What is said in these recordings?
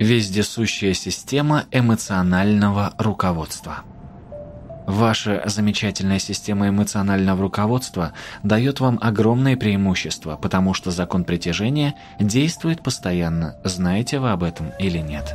Вездесущая система эмоционального руководства. Ваша замечательная система эмоционального руководства дает вам огромное преимущество, потому что закон притяжения действует постоянно, знаете вы об этом или нет.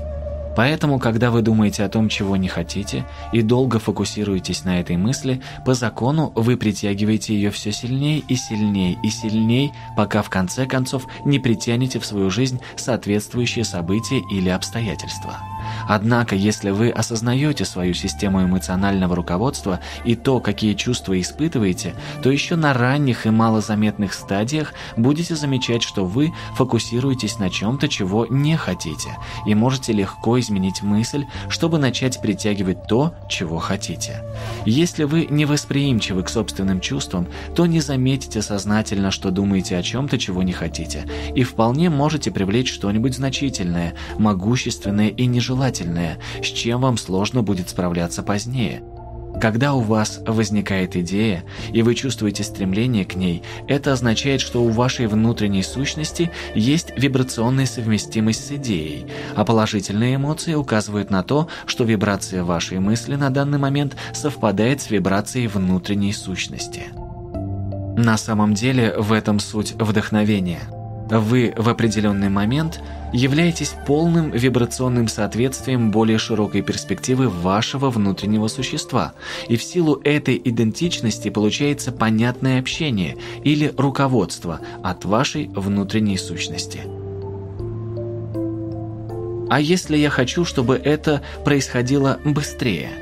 Поэтому, когда вы думаете о том, чего не хотите, и долго фокусируетесь на этой мысли, по закону вы притягиваете ее все сильнее и сильнее и сильнее, пока в конце концов не притянете в свою жизнь соответствующие события или обстоятельства. Однако, если вы осознаете свою систему эмоционального руководства и то, какие чувства испытываете, то еще на ранних и малозаметных стадиях будете замечать, что вы фокусируетесь на чем-то, чего не хотите, и можете легко изменить мысль, чтобы начать притягивать то, чего хотите. Если вы невосприимчивы к собственным чувствам, то не заметите сознательно, что думаете о чем-то, чего не хотите, и вполне можете привлечь что-нибудь значительное, могущественное и нежелательное, с чем вам сложно будет справляться позднее. Когда у вас возникает идея, и вы чувствуете стремление к ней, это означает, что у вашей внутренней сущности есть вибрационная совместимость с идеей, а положительные эмоции указывают на то, что вибрация вашей мысли на данный момент совпадает с вибрацией внутренней сущности. На самом деле в этом суть вдохновения – вы в определенный момент являетесь полным вибрационным соответствием более широкой перспективы вашего внутреннего существа, и в силу этой идентичности получается понятное общение или руководство от вашей внутренней сущности. А если я хочу, чтобы это происходило быстрее –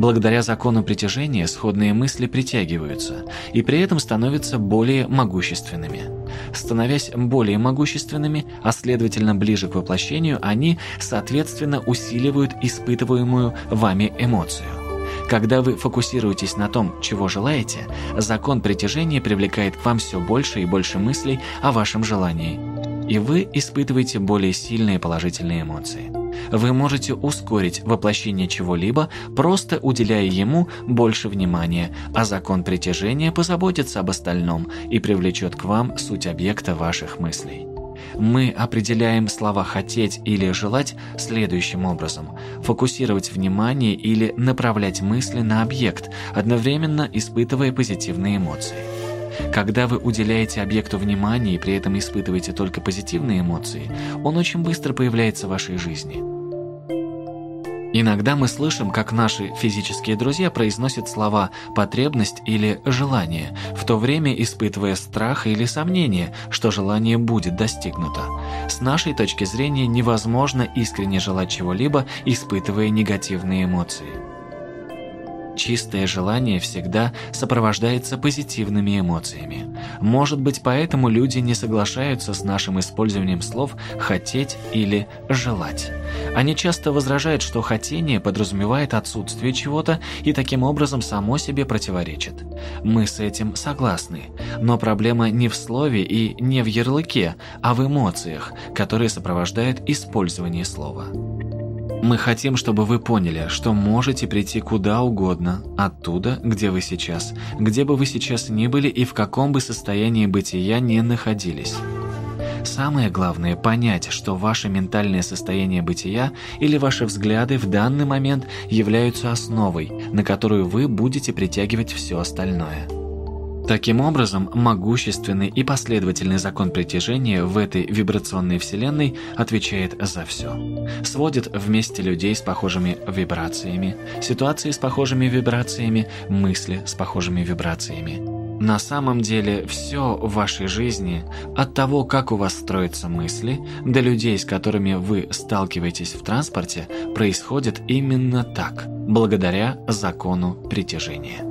Благодаря закону притяжения сходные мысли притягиваются и при этом становятся более могущественными. Становясь более могущественными, а следовательно ближе к воплощению, они, соответственно, усиливают испытываемую вами эмоцию. Когда вы фокусируетесь на том, чего желаете, закон притяжения привлекает к вам все больше и больше мыслей о вашем желании, и вы испытываете более сильные положительные эмоции. Вы можете ускорить воплощение чего-либо, просто уделяя ему больше внимания, а закон притяжения позаботится об остальном и привлечет к вам суть объекта ваших мыслей. Мы определяем слова «хотеть» или «желать» следующим образом. Фокусировать внимание или направлять мысли на объект, одновременно испытывая позитивные эмоции. Когда вы уделяете объекту внимание и при этом испытываете только позитивные эмоции, он очень быстро появляется в вашей жизни. Иногда мы слышим, как наши физические друзья произносят слова «потребность» или «желание», в то время испытывая страх или сомнение, что желание будет достигнуто. С нашей точки зрения невозможно искренне желать чего-либо, испытывая негативные эмоции. Чистое желание всегда сопровождается позитивными эмоциями. Может быть, поэтому люди не соглашаются с нашим использованием слов «хотеть» или «желать». Они часто возражают, что хотение подразумевает отсутствие чего-то и таким образом само себе противоречит. Мы с этим согласны, но проблема не в слове и не в ярлыке, а в эмоциях, которые сопровождают использование слова. Мы хотим, чтобы вы поняли, что можете прийти куда угодно, оттуда, где вы сейчас, где бы вы сейчас ни были и в каком бы состоянии бытия не находились. Самое главное – понять, что ваше ментальное состояние бытия или ваши взгляды в данный момент являются основой, на которую вы будете притягивать все остальное. Таким образом, могущественный и последовательный закон притяжения в этой вибрационной вселенной отвечает за все. Сводит вместе людей с похожими вибрациями, ситуации с похожими вибрациями, мысли с похожими вибрациями. На самом деле, все в вашей жизни, от того, как у вас строятся мысли, до людей, с которыми вы сталкиваетесь в транспорте, происходит именно так, благодаря закону притяжения.